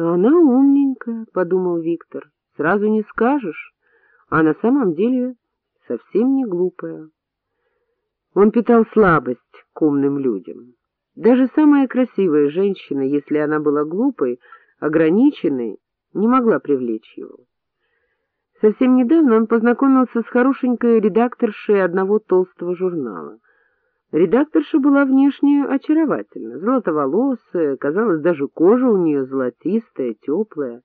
— Она умненькая, — подумал Виктор, — сразу не скажешь, а на самом деле совсем не глупая. Он питал слабость к умным людям. Даже самая красивая женщина, если она была глупой, ограниченной, не могла привлечь его. Совсем недавно он познакомился с хорошенькой редакторшей одного толстого журнала. Редакторша была внешне очаровательна, золотоволосая, казалось, даже кожа у нее золотистая, теплая,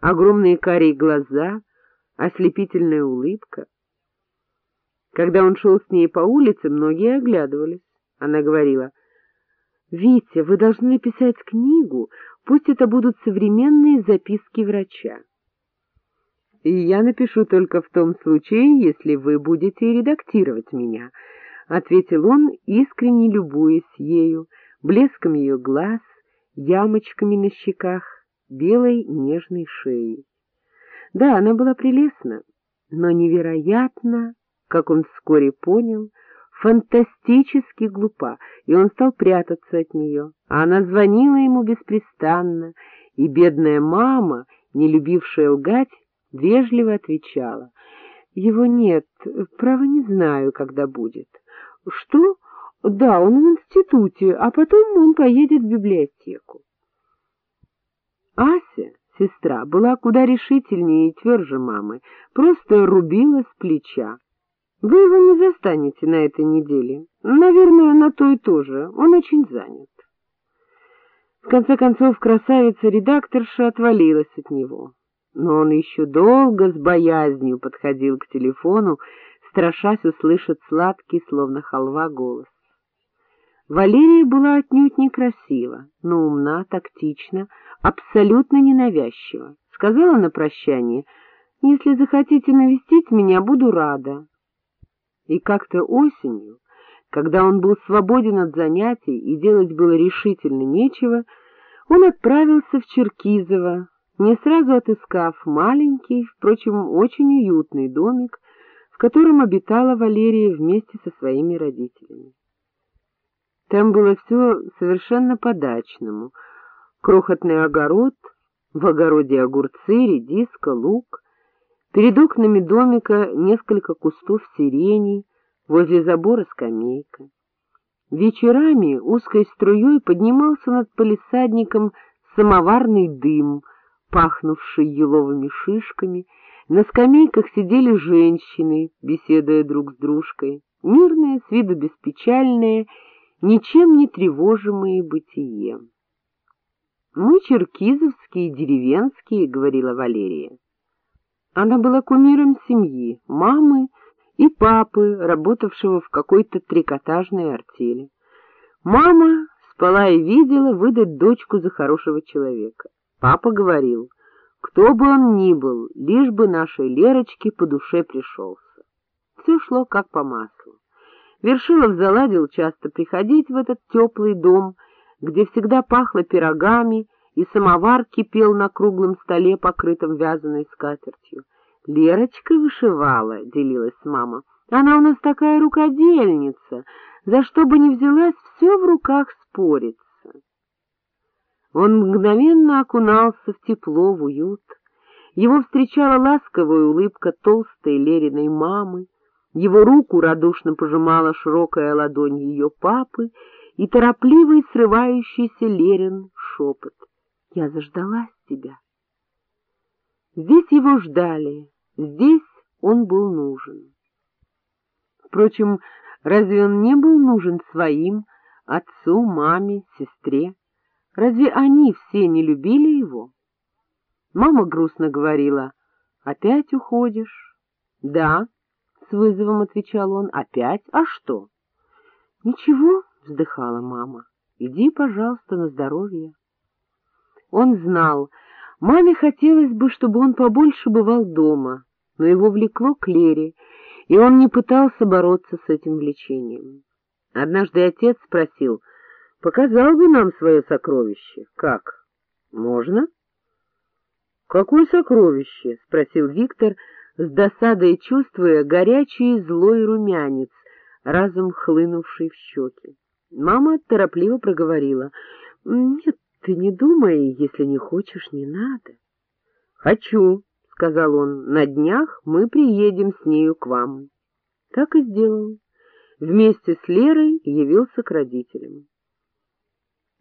огромные карие глаза, ослепительная улыбка. Когда он шел с ней по улице, многие оглядывались. Она говорила, «Витя, вы должны написать книгу, пусть это будут современные записки врача». «И я напишу только в том случае, если вы будете редактировать меня», — ответил он, искренне любуясь ею, блеском ее глаз, ямочками на щеках, белой нежной шеей. Да, она была прелестна, но невероятно как он вскоре понял, фантастически глупа, и он стал прятаться от нее. А она звонила ему беспрестанно, и бедная мама, не любившая лгать, вежливо отвечала. «Его нет, право не знаю, когда будет». «Что? Да, он в институте, а потом он поедет в библиотеку». Ася, сестра, была куда решительнее и тверже мамы, просто рубила с плеча. Вы его не застанете на этой неделе. Наверное, на то и то же. Он очень занят. В конце концов, красавица-редакторша отвалилась от него. Но он еще долго с боязнью подходил к телефону, страшась услышать сладкий, словно халва, голос. Валерия была отнюдь некрасива, но умна, тактична, абсолютно ненавязчива. Сказала на прощание, «Если захотите навестить меня, буду рада». И как-то осенью, когда он был свободен от занятий и делать было решительно нечего, он отправился в Черкизово, не сразу отыскав маленький, впрочем, очень уютный домик, в котором обитала Валерия вместе со своими родителями. Там было все совершенно по-дачному. Крохотный огород, в огороде огурцы, редиска, лук, Перед окнами домика несколько кустов сирени, возле забора скамейка. Вечерами узкой струей поднимался над полисадником самоварный дым, пахнувший еловыми шишками. На скамейках сидели женщины, беседуя друг с дружкой, мирные, с виду беспечальные, ничем не тревожимые бытием. «Мы черкизовские, деревенские», — говорила Валерия. Она была кумиром семьи, мамы и папы, работавшего в какой-то трикотажной артели. Мама спала и видела выдать дочку за хорошего человека. Папа говорил, кто бы он ни был, лишь бы нашей Лерочке по душе пришелся. Все шло как по маслу. Вершилов заладил часто приходить в этот теплый дом, где всегда пахло пирогами, и самовар кипел на круглом столе, покрытом вязаной скатертью. Лерочка вышивала, — делилась мама. Она у нас такая рукодельница, за что бы ни взялась, все в руках спорится. Он мгновенно окунался в тепло, в уют. Его встречала ласковая улыбка толстой Лериной мамы, его руку радушно пожимала широкая ладонь ее папы и торопливый срывающийся Лерин шепот. «Я заждалась тебя». Здесь его ждали, Здесь он был нужен. Впрочем, разве он не был нужен своим, отцу, маме, сестре? Разве они все не любили его? Мама грустно говорила, «Опять уходишь?» «Да», — с вызовом отвечал он, «опять? А что?» «Ничего», — вздыхала мама, «иди, пожалуйста, на здоровье». Он знал, маме хотелось бы, чтобы он побольше бывал дома, но его влекло к Лере, и он не пытался бороться с этим влечением. Однажды отец спросил, показал бы нам свое сокровище. Как? Можно? Какое сокровище? спросил Виктор, с досадой чувствуя горячий злой румянец, разом хлынувший в щеки. Мама торопливо проговорила. — Нет, — Ты не думай, если не хочешь, не надо. — Хочу, — сказал он, — на днях мы приедем с нею к вам. Так и сделал. Вместе с Лерой явился к родителям.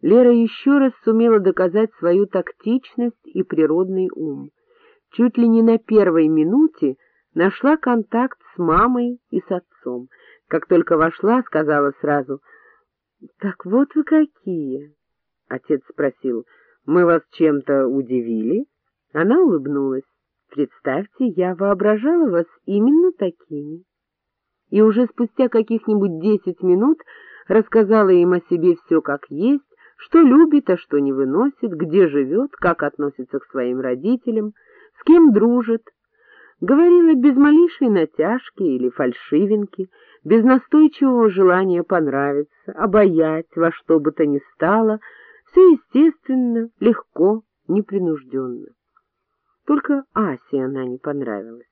Лера еще раз сумела доказать свою тактичность и природный ум. Чуть ли не на первой минуте нашла контакт с мамой и с отцом. Как только вошла, сказала сразу, — Так вот вы какие! Отец спросил, — Мы вас чем-то удивили? Она улыбнулась. Представьте, я воображала вас именно такими. И уже спустя каких-нибудь десять минут рассказала им о себе все как есть, что любит, а что не выносит, где живет, как относится к своим родителям, с кем дружит. Говорила без малейшей натяжки или фальшивинки, без настойчивого желания понравиться, обаять во что бы то ни стало, все естественно, легко, непринужденно. Только Асе она не понравилась.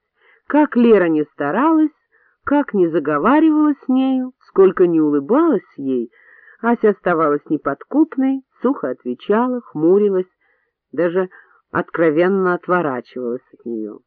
Как Лера не старалась, как не заговаривала с нею, сколько не улыбалась ей, Ася оставалась неподкупной, сухо отвечала, хмурилась, даже откровенно отворачивалась от нее.